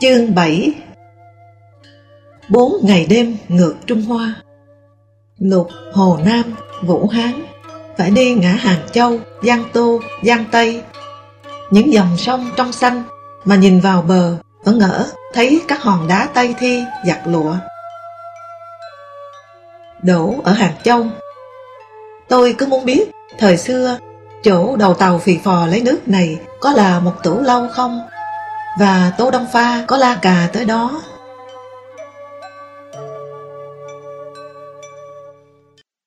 Chương 7 Bốn ngày đêm ngược Trung Hoa. Lục, Hồ Nam, Vũ Hán Phải đi ngã Hàng Châu, Giang Tô, Giang Tây. Những dòng sông trong xanh Mà nhìn vào bờ vẫn ngỡ thấy các hòn đá Tây Thi giặt lụa. Đổ ở Hàng Châu. Tôi cứ muốn biết Thời xưa Chỗ đầu tàu phì phò lấy nước này Có là một tủ lâu không? Và Tô Đông Pha có la cà tới đó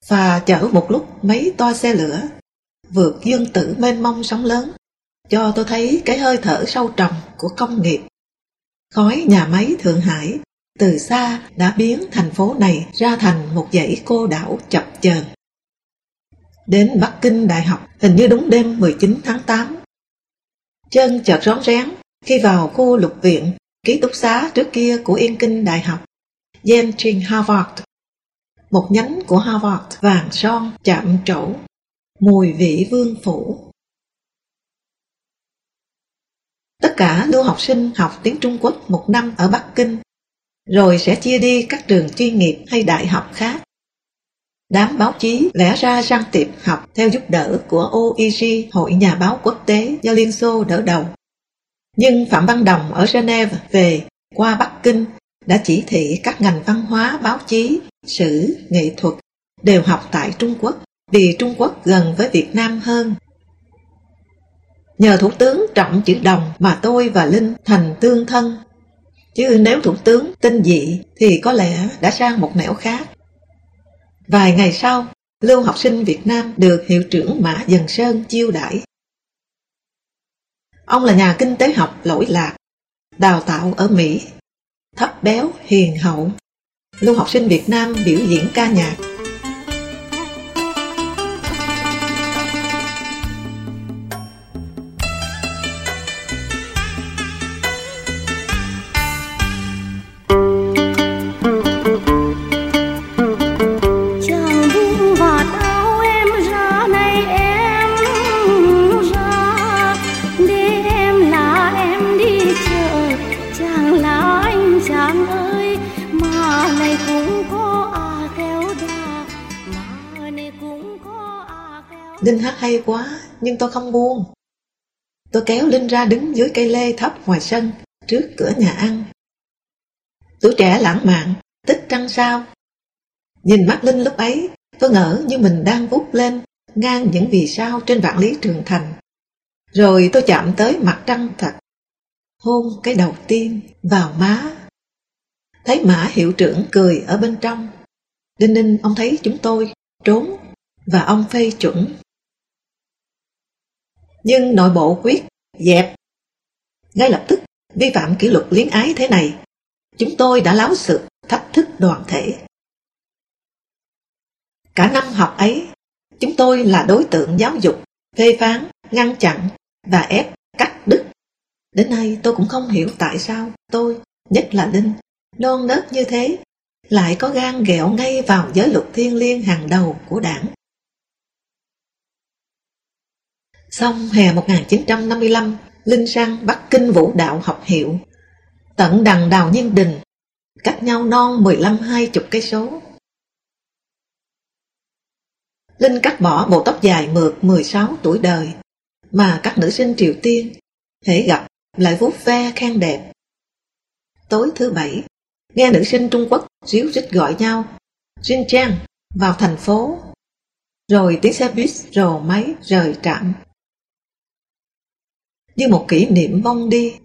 Phà chở một lúc mấy toa xe lửa, Vượt dương tử mênh mông sóng lớn, Cho tôi thấy cái hơi thở sâu trầm của công nghiệp Khói nhà máy Thượng Hải từ xa đã biến thành phố này ra thành một dãy cô đảo chập chờn. Đến Bắc Kinh Đại học, hình như đúng đêm 19 tháng 8. Chân chợt rón rén khi vào khu lục viện, ký túc xá trước kia của Yên Kinh Đại học, Yale Harvard, một nhánh của Harvard vàng son chạm trổ, mùi vị vương phủ. Tất cả lưu học sinh học tiếng Trung Quốc một năm ở Bắc Kinh, rồi sẽ chia đi các trường chuyên nghiệp hay đại học khác. Đám báo chí vẽ ra sang tiệp học theo giúp đỡ của OEG, Hội Nhà báo Quốc tế do Liên Xô đỡ đầu. Nhưng Phạm Văn Đồng ở Geneva về qua Bắc Kinh đã chỉ thị các ngành văn hóa, báo chí, sử, nghệ thuật đều học tại Trung Quốc vì Trung Quốc gần với Việt Nam hơn. Nhờ Thủ tướng trọng chữ đồng mà tôi và Linh thành tương thân. Chứ nếu Thủ tướng tinh dị thì có lẽ đã sang một nẻo khác. Vài ngày sau, lưu học sinh Việt Nam được hiệu trưởng Mã Dần Sơn chiêu đãi Ông là nhà kinh tế học lỗi lạc, đào tạo ở Mỹ, thấp béo, hiền hậu. Lưu học sinh Việt Nam biểu diễn ca nhạc Linh hát hay quá, nhưng tôi không buông. Tôi kéo Linh ra đứng dưới cây lê thấp ngoài sân, trước cửa nhà ăn. Tuổi trẻ lãng mạn, tích trăng sao. Nhìn mắt Linh lúc ấy, tôi ngỡ như mình đang vút lên ngang những vì sao trên vạn lý trường thành. Rồi tôi chạm tới mặt trăng thật. Hôn cái đầu tiên vào má. Thấy mã hiệu trưởng cười ở bên trong. Đinh ninh ông thấy chúng tôi trốn và ông phê chuẩn nhưng nội bộ quyết dẹp. Ngay lập tức, vi phạm kỷ luật liếng ái thế này, chúng tôi đã láo sự thách thức đoàn thể. Cả năm học ấy, chúng tôi là đối tượng giáo dục, phê phán, ngăn chặn và ép cắt đứt. Đến nay tôi cũng không hiểu tại sao tôi, nhất là Linh, non nớt như thế, lại có gan ghẹo ngay vào giới luật thiên liêng hàng đầu của đảng. Xong hè 1955, Linh sang Bắc Kinh Vũ Đạo học hiệu. Tận đằng đào nhân đình, cách nhau non 15-20 cây số. Linh cắt bỏ bộ tóc dài mượt 16 tuổi đời, mà các nữ sinh Triều Tiên, hễ gặp lại vuốt ve khen đẹp. Tối thứ bảy, nghe nữ sinh Trung Quốc ríu rít gọi nhau, Jin Chang vào thành phố. Rồi tiếng xe buýt rồ máy rời trạm như một kỷ niệm vong đi.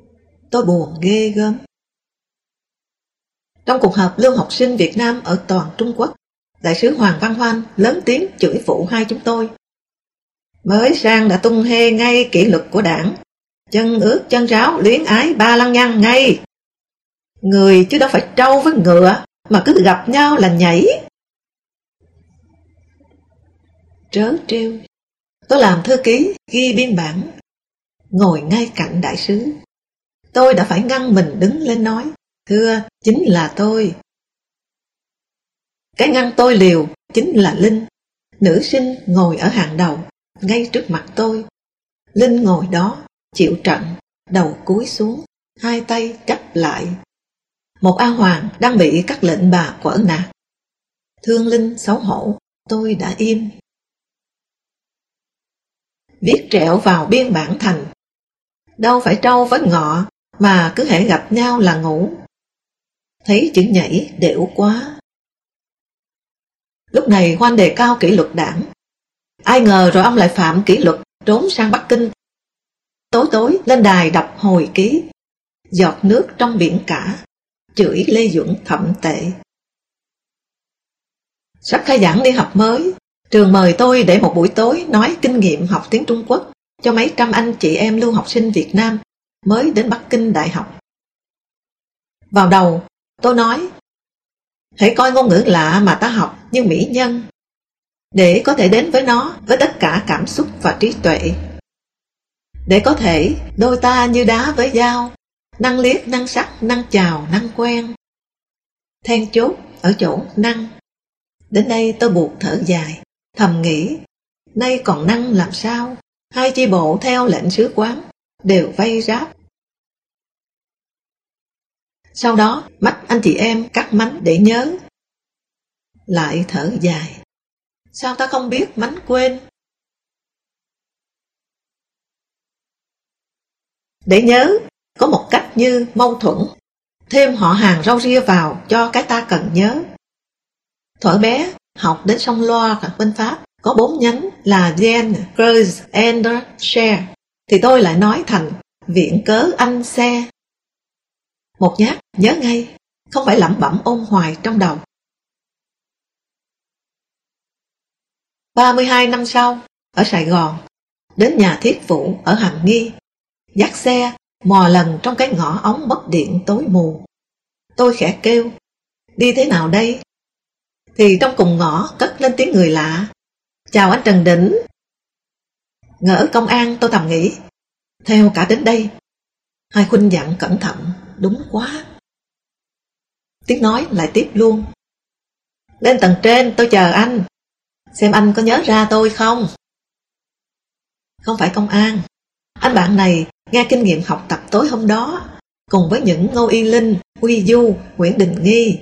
Tôi buồn ghê gớm. Trong cuộc họp lưu học sinh Việt Nam ở toàn Trung Quốc, Đại sứ Hoàng Văn Hoan lớn tiếng chửi phụ hai chúng tôi. Mới sang đã tung hê ngay kỷ luật của đảng, Chân ướt chân ráo luyến ái ba lăng nhăng ngay. Người chứ đâu phải trâu với ngựa mà cứ gặp nhau là nhảy. Trớ trêu, tôi làm thư ký ghi biên bản, ngồi ngay cạnh đại sứ. Tôi đã phải ngăn mình đứng lên nói, thưa, chính là tôi. Cái ngăn tôi liều chính là Linh, nữ sinh ngồi ở hàng đầu, ngay trước mặt tôi. Linh ngồi đó, chịu trận, đầu cúi xuống, hai tay chắp lại. Một A Hoàng đang bị các lệnh bà quở nạt. Thương Linh xấu hổ, tôi đã im. Viết trẻo vào biên bản thành. Đâu phải trâu với ngọ, mà cứ hễ gặp nhau là ngủ. Thấy chữ nhảy đều quá. Lúc này Hoan đề cao kỷ luật đảng. Ai ngờ rồi ông lại phạm kỷ luật trốn sang Bắc Kinh. Tối tối lên đài đọc hồi ký, giọt nước trong biển cả, chửi Lê Duẩn thậm tệ. Sắp khai giảng đi học mới, trường mời tôi để một buổi tối nói kinh nghiệm học tiếng Trung Quốc cho mấy trăm anh chị em lưu học sinh Việt Nam mới đến Bắc Kinh Đại học. Vào đầu, tôi nói, hãy coi ngôn ngữ lạ mà ta học như mỹ nhân, để có thể đến với nó với tất cả cảm xúc và trí tuệ. Để có thể đôi ta như đá với dao, năng liếc, năng sắc, năng chào, năng quen. Then chốt ở chỗ năng. Đến đây tôi buộc thở dài, thầm nghĩ, nay còn năng làm sao? Hai chi bộ theo lệnh sứ quán, đều vây ráp. Sau đó, mắt anh chị em cắt mánh để nhớ. Lại thở dài. Sao ta không biết mánh quên? Để nhớ, có một cách như mâu thuẫn, thêm họ hàng rau ria vào cho cái ta cần nhớ. Thuở bé, học đến sông Loa ở bên Pháp, có bốn nhánh là Gen, cruise, Ender, Share, thì tôi lại nói thành viện cớ anh xe. Một nhát, nhớ ngay, không phải lẩm bẩm ôn hoài trong đầu. 32 năm sau, ở Sài Gòn, đến nhà thiết vụ ở Hàm Nghi, dắt xe, mò lần trong cái ngõ ống mất điện tối mù. Tôi khẽ kêu, đi thế nào đây? Thì trong cùng ngõ cất lên tiếng người lạ. Chào anh Trần Đỉnh. Ngỡ công an tôi thầm nghĩ, theo cả đến đây. Hai khuynh dặn cẩn thận, đúng quá. Tiếng nói lại tiếp luôn. Lên tầng trên tôi chờ anh. Xem anh có nhớ ra tôi không? Không phải công an. Anh bạn này nghe kinh nghiệm học tập tối hôm đó cùng với những Ngô Y Linh, Huy Du, Nguyễn Đình Nghi.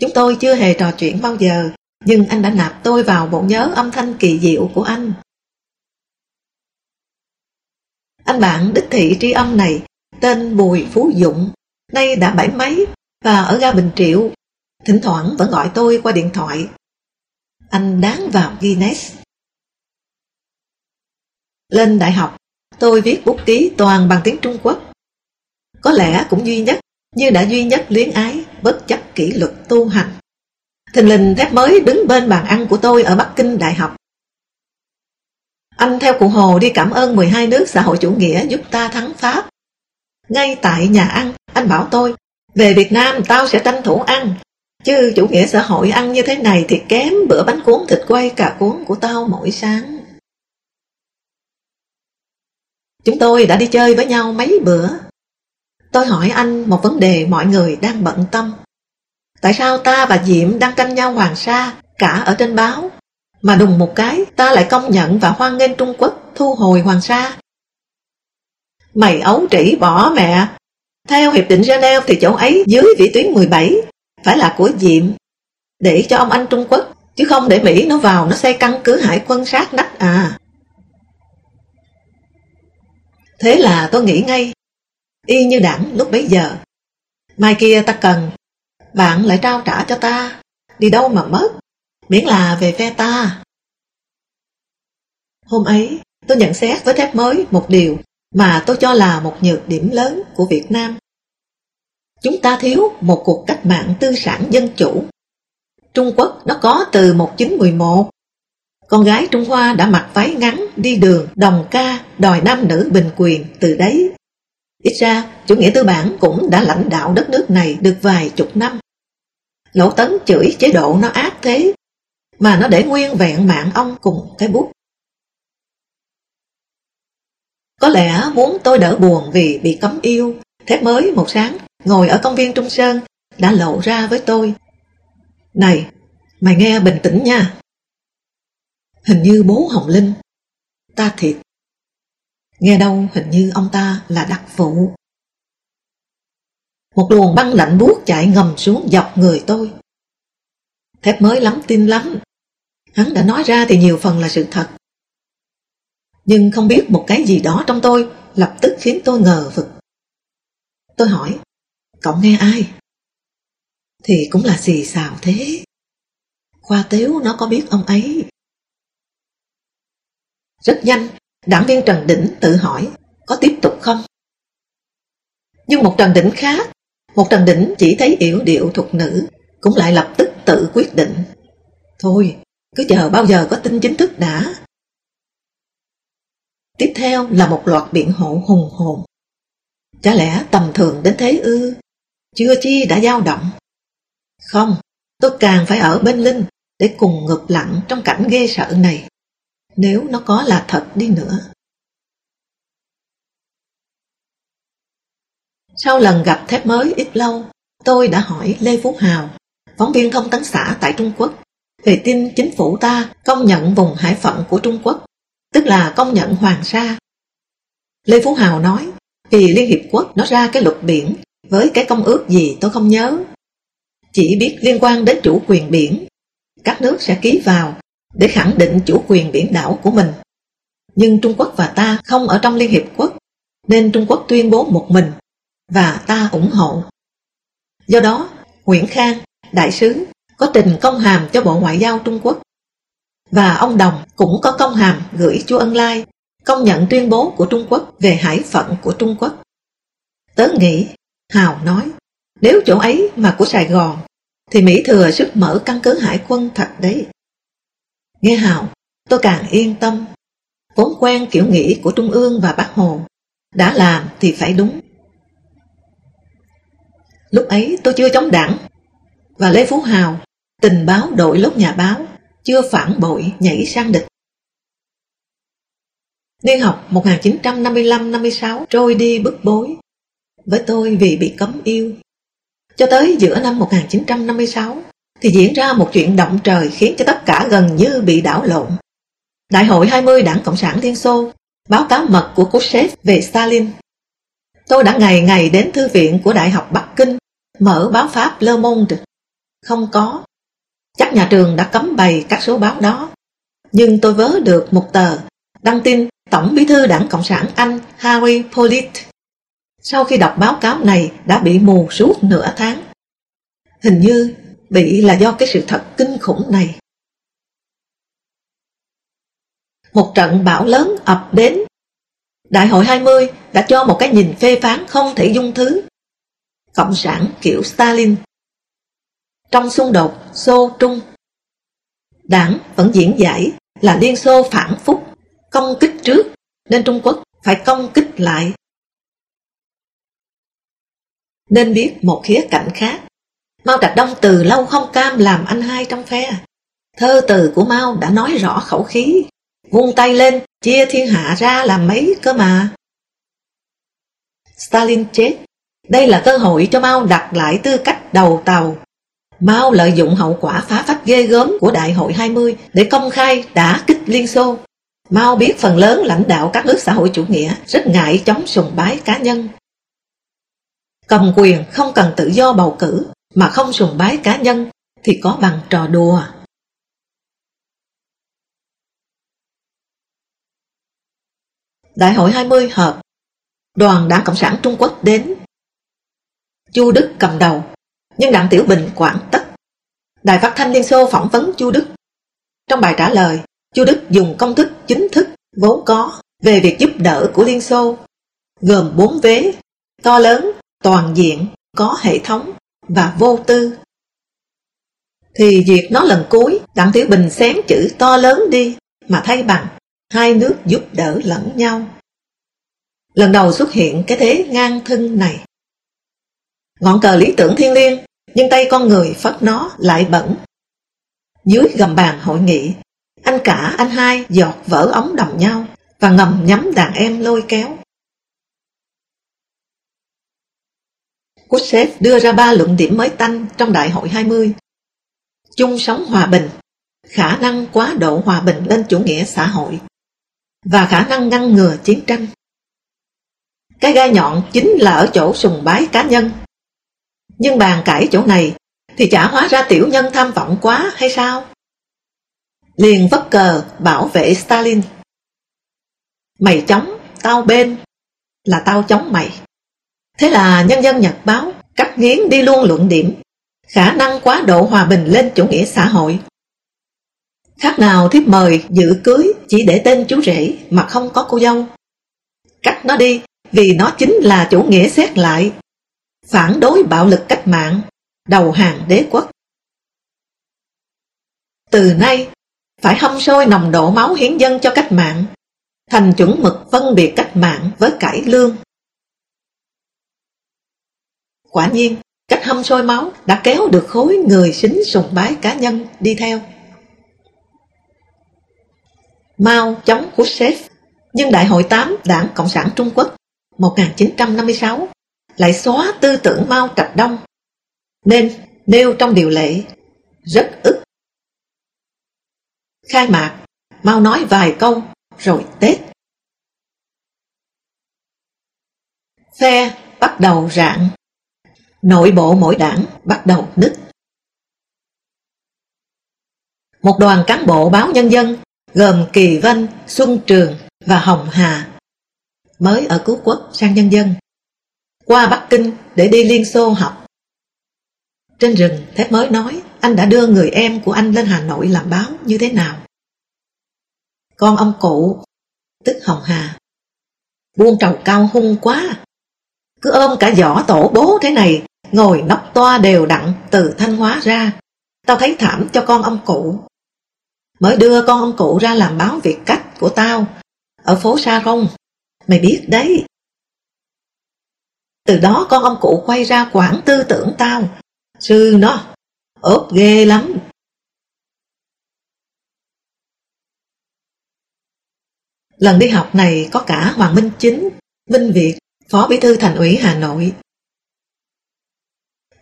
Chúng tôi chưa hề trò chuyện bao giờ, nhưng anh đã nạp tôi vào bộ nhớ âm thanh kỳ diệu của anh. Anh bạn đích thị tri âm này tên Bùi Phú Dụng, nay đã bảy mấy và ở ga Bình Triệu, thỉnh thoảng vẫn gọi tôi qua điện thoại. Anh đáng vào Guinness. Lên đại học, tôi viết bút ký toàn bằng tiếng Trung Quốc. Có lẽ cũng duy nhất, như đã duy nhất luyến ái, bất chấp kỷ luật tu hành. Thình lình thép mới đứng bên bàn ăn của tôi ở Bắc Kinh Đại học. Anh theo cụ Hồ đi cảm ơn 12 nước xã hội chủ nghĩa giúp ta thắng Pháp. Ngay tại nhà ăn, anh bảo tôi, về Việt Nam tao sẽ tranh thủ ăn, chứ chủ nghĩa xã hội ăn như thế này thì kém bữa bánh cuốn thịt quay cà cuốn của tao mỗi sáng. Chúng tôi đã đi chơi với nhau mấy bữa. Tôi hỏi anh một vấn đề mọi người đang bận tâm. Tại sao ta và Diệm đang tranh nhau Hoàng Sa cả ở trên báo, mà đùng một cái ta lại công nhận và hoan nghênh Trung Quốc thu hồi Hoàng Sa? Mày ấu trĩ bỏ mẹ. Theo Hiệp định Geneva thì chỗ ấy dưới vĩ tuyến 17 phải là của Diệm để cho ông anh Trung Quốc chứ không để Mỹ nó vào nó xây căn cứ hải quân sát nách à. Thế là tôi nghĩ ngay, y như đảng lúc bấy giờ. Mai kia ta cần, bạn lại trao trả cho ta, đi đâu mà mất, miễn là về phe ta. Hôm ấy, tôi nhận xét với thép mới một điều mà tôi cho là một nhược điểm lớn của Việt Nam. Chúng ta thiếu một cuộc cách mạng tư sản dân chủ. Trung Quốc nó có từ 1911 con gái Trung Hoa đã mặc váy ngắn đi đường đồng ca đòi nam nữ bình quyền từ đấy Ít ra, chủ nghĩa tư bản cũng đã lãnh đạo đất nước này được vài chục năm. Lỗ tấn chửi chế độ nó ác thế, mà nó để nguyên vẹn mạng ông cùng cái bút. Có lẽ muốn tôi đỡ buồn vì bị cấm yêu, thế mới một sáng, ngồi ở công viên Trung Sơn, đã lộ ra với tôi. Này, mày nghe bình tĩnh nha. Hình như bố Hồng Linh. Ta thiệt. Nghe đâu hình như ông ta là đặc vụ. Một luồng băng lạnh buốt chạy ngầm xuống dọc người tôi. Thép mới lắm tin lắm. Hắn đã nói ra thì nhiều phần là sự thật. Nhưng không biết một cái gì đó trong tôi lập tức khiến tôi ngờ vực. Tôi hỏi, cậu nghe ai? Thì cũng là xì xào thế. Khoa Tiếu nó có biết ông ấy. Rất nhanh, đảng viên Trần Đỉnh tự hỏi có tiếp tục không? Nhưng một Trần Đỉnh khác, một Trần Đỉnh chỉ thấy yểu điệu thuộc nữ, cũng lại lập tức tự quyết định. Thôi, cứ chờ bao giờ có tin chính thức đã. Tiếp theo là một loạt biện hộ hùng hồn. Chả lẽ tầm thường đến thế ư? Chưa chi đã dao động. Không, tôi càng phải ở bên Linh để cùng ngược lặng trong cảnh ghê sợ này. Nếu nó có là thật đi nữa. Sau lần gặp thép mới ít lâu, tôi đã hỏi Lê Phú Hào, phóng viên thông tấn xã tại Trung Quốc, về tin chính phủ ta công nhận vùng hải phận của Trung Quốc, tức là công nhận Hoàng Sa. Lê Phú Hào nói, vì Liên Hiệp Quốc nó ra cái luật biển với cái công ước gì tôi không nhớ. Chỉ biết liên quan đến chủ quyền biển, các nước sẽ ký vào để khẳng định chủ quyền biển đảo của mình. Nhưng Trung Quốc và ta không ở trong Liên Hiệp Quốc, nên Trung Quốc tuyên bố một mình và ta ủng hộ. Do đó, Nguyễn Khang, đại sứ, có tình công hàm cho Bộ Ngoại giao Trung Quốc. Và ông Đồng cũng có công hàm gửi Chu Ân Lai công nhận tuyên bố của Trung Quốc về hải phận của Trung Quốc. Tớ nghĩ, Hào nói, nếu chỗ ấy mà của Sài Gòn, thì Mỹ thừa sức mở căn cứ hải quân thật đấy. Nghe Hào, tôi càng yên tâm. Vốn quen kiểu nghĩ của Trung ương và Bác Hồ. Đã làm thì phải đúng. Lúc ấy tôi chưa chống đảng. Và Lê Phú Hào, tình báo đội lúc nhà báo, chưa phản bội nhảy sang địch. Niên học 1955-56 trôi đi bức bối. Với tôi vì bị cấm yêu. Cho tới giữa năm 1956 thì diễn ra một chuyện động trời khiến cho tất cả gần như bị đảo lộn. Đại hội 20 Đảng Cộng sản Liên Xô báo cáo mật của Khrushchev về Stalin. Tôi đã ngày ngày đến thư viện của Đại học Bắc Kinh mở báo Pháp Le Monde. Không có. Chắc nhà trường đã cấm bày các số báo đó. Nhưng tôi vớ được một tờ đăng tin Tổng bí thư Đảng Cộng sản Anh Harry Polit. Sau khi đọc báo cáo này đã bị mù suốt nửa tháng. Hình như bị là do cái sự thật kinh khủng này. Một trận bão lớn ập đến. Đại hội 20 đã cho một cái nhìn phê phán không thể dung thứ. Cộng sản kiểu Stalin. Trong xung đột Xô Trung, đảng vẫn diễn giải là Liên Xô phản phúc, công kích trước, nên Trung Quốc phải công kích lại. Nên biết một khía cạnh khác, Mao Trạch Đông từ lâu không cam làm anh hai trong phe. Thơ từ của Mao đã nói rõ khẩu khí, vung tay lên, chia thiên hạ ra làm mấy cơ mà. Stalin chết, đây là cơ hội cho Mao đặt lại tư cách đầu tàu. Mao lợi dụng hậu quả phá phách ghê gớm của Đại hội 20 để công khai đã kích Liên Xô. Mao biết phần lớn lãnh đạo các nước xã hội chủ nghĩa rất ngại chống sùng bái cá nhân. Cầm quyền không cần tự do bầu cử, mà không sùng bái cá nhân thì có bằng trò đùa. Đại hội 20 họp, đoàn Đảng Cộng sản Trung Quốc đến. Chu Đức cầm đầu, nhưng Đặng Tiểu Bình quản tất. Đài phát thanh Liên Xô phỏng vấn Chu Đức. Trong bài trả lời, Chu Đức dùng công thức chính thức vốn có về việc giúp đỡ của Liên Xô, gồm bốn vế, to lớn, toàn diện, có hệ thống và vô tư. Thì việc nó lần cuối, Đặng Tiểu Bình xén chữ to lớn đi, mà thay bằng hai nước giúp đỡ lẫn nhau. lần đầu xuất hiện cái thế ngang thân này. Ngọn cờ lý tưởng thiên liêng, nhưng tay con người phất nó lại bẩn. Dưới gầm bàn hội nghị, anh cả anh hai giọt vỡ ống đầm nhau và ngầm nhắm đàn em lôi kéo. Kutsev đưa ra ba luận điểm mới tanh trong Đại hội 20. Chung sống hòa bình, khả năng quá độ hòa bình lên chủ nghĩa xã hội và khả năng ngăn ngừa chiến tranh. Cái gai nhọn chính là ở chỗ sùng bái cá nhân. Nhưng bàn cãi chỗ này thì chả hóa ra tiểu nhân tham vọng quá hay sao? Liền vất cờ bảo vệ Stalin. Mày chống, tao bên, là tao chống mày. Thế là nhân dân Nhật báo cắt nghiến đi luôn luận điểm khả năng quá độ hòa bình lên chủ nghĩa xã hội. Khác nào thiếp mời dự cưới chỉ để tên chú rể mà không có cô dâu. Cắt nó đi vì nó chính là chủ nghĩa xét lại, phản đối bạo lực cách mạng, đầu hàng đế quốc. Từ nay, phải hâm sôi nồng độ máu hiến dân cho cách mạng, thành chuẩn mực phân biệt cách mạng với cải lương. Quả nhiên, cách hâm sôi máu đã kéo được khối người xính sùng bái cá nhân đi theo. Mao chống Khrushchev, nhưng Đại hội 8 Đảng Cộng sản Trung Quốc 1956 lại xóa tư tưởng Mao Trạch Đông, nên nêu trong điều lệ rất ức. Khai mạc, Mao nói vài câu rồi Tết. Phe bắt đầu rạng nội bộ mỗi đảng bắt đầu nứt. Một đoàn cán bộ báo nhân dân gồm Kỳ Vân, Xuân Trường và Hồng Hà mới ở cứu quốc sang nhân dân qua Bắc Kinh để đi Liên Xô học. Trên rừng, Thép mới nói anh đã đưa người em của anh lên Hà Nội làm báo như thế nào. Con ông cụ, tức Hồng Hà, buông trầu cao hung quá, cứ ôm cả giỏ tổ bố thế này ngồi nóc toa đều đặn từ Thanh Hóa ra. Tao thấy thảm cho con ông cụ. Mới đưa con ông cụ ra làm báo việc cách của tao, ở phố Sa Rông. Mày biết đấy. Từ đó con ông cụ quay ra quản tư tưởng tao. Sư nó, ốp ghê lắm. Lần đi học này có cả Hoàng Minh Chính, Vinh Việt, Phó Bí thư Thành ủy Hà Nội,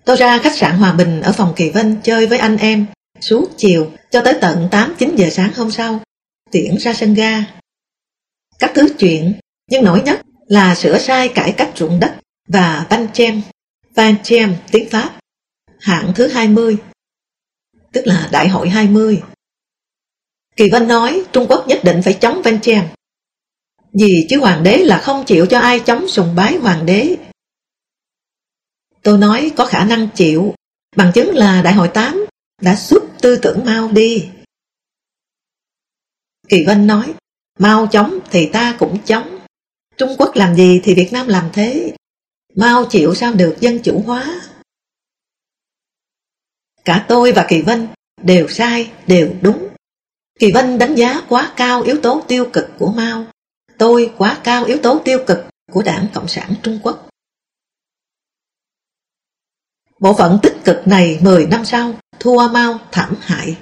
Tôi ra khách sạn Hòa Bình ở phòng Kỳ Vân chơi với anh em suốt chiều cho tới tận 8-9 giờ sáng hôm sau, tiễn ra sân ga. Các thứ chuyện, nhưng nổi nhất là sửa sai cải cách ruộng đất và Van chem, van chem tiếng Pháp, hạng thứ 20, tức là đại hội 20. Kỳ Vân nói Trung Quốc nhất định phải chống van chem, vì chứ hoàng đế là không chịu cho ai chống sùng bái hoàng đế Tôi nói có khả năng chịu, bằng chứng là Đại hội 8 đã xuất tư tưởng Mao đi. Kỳ Vân nói, Mao chống thì ta cũng chống. Trung Quốc làm gì thì Việt Nam làm thế. Mao chịu sao được dân chủ hóa. Cả tôi và Kỳ Vân đều sai, đều đúng. Kỳ Vân đánh giá quá cao yếu tố tiêu cực của Mao. Tôi quá cao yếu tố tiêu cực của đảng Cộng sản Trung Quốc. Bộ phận tích cực này 10 năm sau thua Mao thảm hại.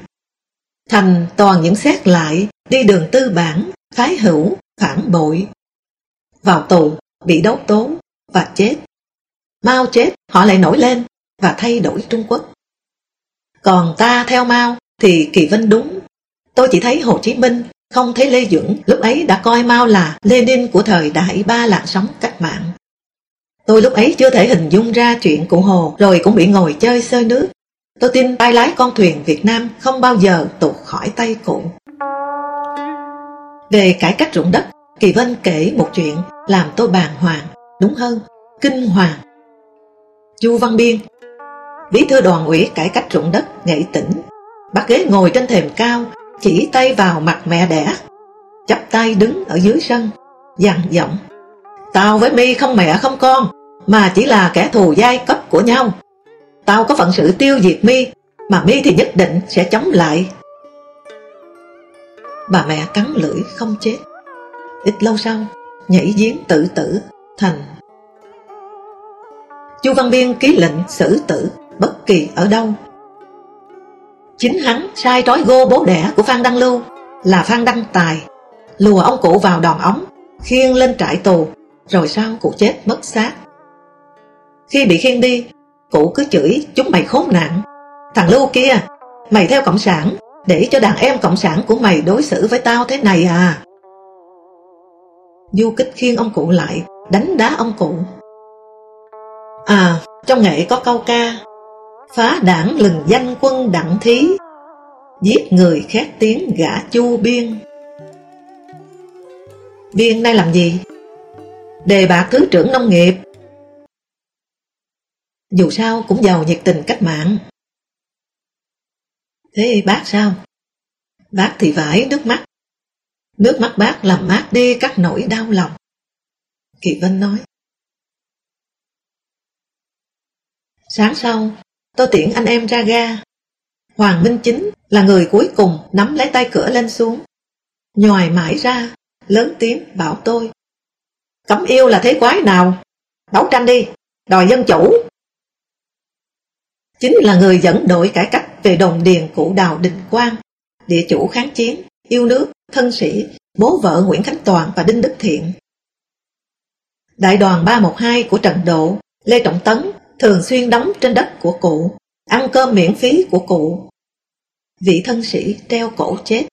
Thành toàn những xét lại đi đường tư bản, phái hữu, phản bội. Vào tù, bị đấu tố và chết. Mao chết, họ lại nổi lên và thay đổi Trung Quốc. Còn ta theo Mao thì Kỳ Vân đúng. Tôi chỉ thấy Hồ Chí Minh, không thấy Lê Duẩn lúc ấy đã coi Mao là Lenin của thời đại ba làn sóng cách mạng. Tôi lúc ấy chưa thể hình dung ra chuyện cụ Hồ rồi cũng bị ngồi chơi sơi nước. Tôi tin tay lái con thuyền Việt Nam không bao giờ tụt khỏi tay cụ. Về cải cách ruộng đất, Kỳ Vân kể một chuyện làm tôi bàng hoàng, đúng hơn, kinh hoàng. Chu Văn Biên, bí thư đoàn ủy cải cách ruộng đất nghệ tỉnh, bác ghế ngồi trên thềm cao, chỉ tay vào mặt mẹ đẻ, chắp tay đứng ở dưới sân, dằn giọng. Tao với mi không mẹ không con, mà chỉ là kẻ thù giai cấp của nhau. Tao có phận sự tiêu diệt mi, mà mi thì nhất định sẽ chống lại. Bà mẹ cắn lưỡi không chết. Ít lâu sau, nhảy giếng tự tử thành Chu Văn Biên ký lệnh xử tử, bất kỳ ở đâu. Chính hắn sai trói gô bố đẻ của Phan Đăng Lưu, là Phan Đăng Tài. Lùa ông cụ vào đòn ống, khiêng lên trại tù, rồi sau cụ chết mất xác. Khi bị khiêng đi, cụ cứ chửi chúng mày khốn nạn. Thằng Lưu kia, mày theo cộng sản, để cho đàn em cộng sản của mày đối xử với tao thế này à. Du kích khiêng ông cụ lại đánh đá ông cụ. À trong nghệ có câu ca, Phá đảng lừng danh quân đặng thí, Giết người khét tiếng gã chu biên. Biên nay làm gì? Đề bạc Thứ trưởng Nông nghiệp. Dù sao cũng giàu nhiệt tình cách mạng. Thế bác sao? Bác thì vải nước mắt. Nước mắt bác làm mát đi các nỗi đau lòng. Kỳ Vân nói. Sáng sau Tôi tiễn anh em ra ga. Hoàng Minh Chính là người cuối cùng Nắm lấy tay cửa lên xuống. Nhòi mãi ra Lớn tiếng bảo tôi. Cấm yêu là thế quái nào? Đấu tranh đi, đòi dân chủ. Chính là người dẫn đội cải cách Về đồng điền cụ đào Đình Quang Địa chủ kháng chiến, yêu nước, thân sĩ Bố vợ Nguyễn Khánh Toàn và Đinh Đức Thiện. Đại đoàn 312 của Trần Độ, Lê Trọng Tấn thường xuyên đóng trên đất của cụ, Ăn cơm miễn phí của cụ. Vị thân sĩ treo cổ chết.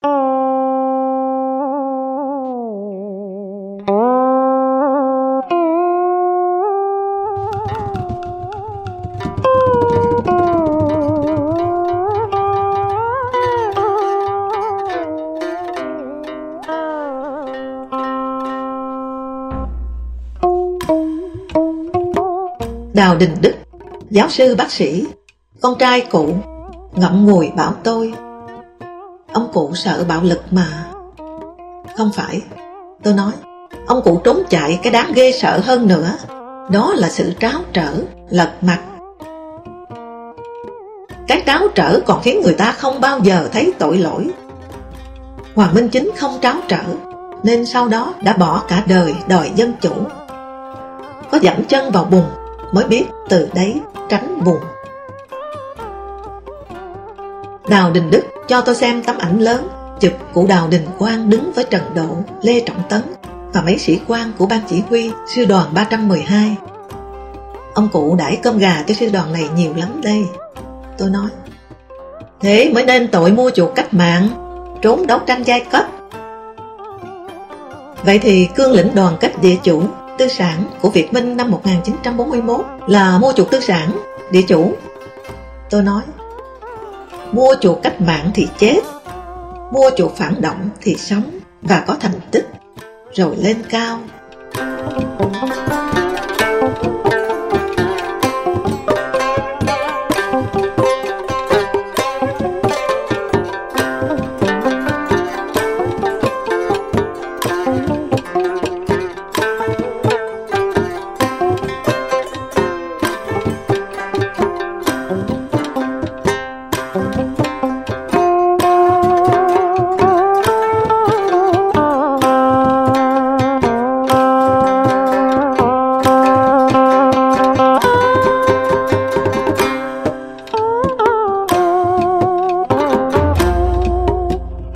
Đào Đình Đức, giáo sư bác sĩ, con trai cụ, ngậm ngùi bảo tôi. Ông cụ sợ bạo lực mà. Không phải, tôi nói, ông cụ trốn chạy cái đáng ghê sợ hơn nữa. Đó là sự tráo trở, lật mặt. Cái tráo trở còn khiến người ta không bao giờ thấy tội lỗi. Hoàng Minh Chính không tráo trở, nên sau đó đã bỏ cả đời đòi dân chủ. Có dẫm chân vào bùn mới biết từ đấy tránh buồn. Đào Đình Đức cho tôi xem tấm ảnh lớn chụp cụ Đào Đình Quang đứng với Trần Độ, Lê Trọng Tấn và mấy sĩ quan của ban chỉ huy sư đoàn 312. Ông cụ đãi cơm gà cho sư đoàn này nhiều lắm đây. Tôi nói, thế mới nên tội mua chuộc cách mạng, trốn đấu tranh giai cấp. Vậy thì cương lĩnh đoàn cách địa chủ tư sản của Việt Minh năm 1941 là mua chuộc tư sản, địa chủ. Tôi nói, mua chuộc cách mạng thì chết, mua chuộc phản động thì sống và có thành tích, rồi lên cao. Thank you.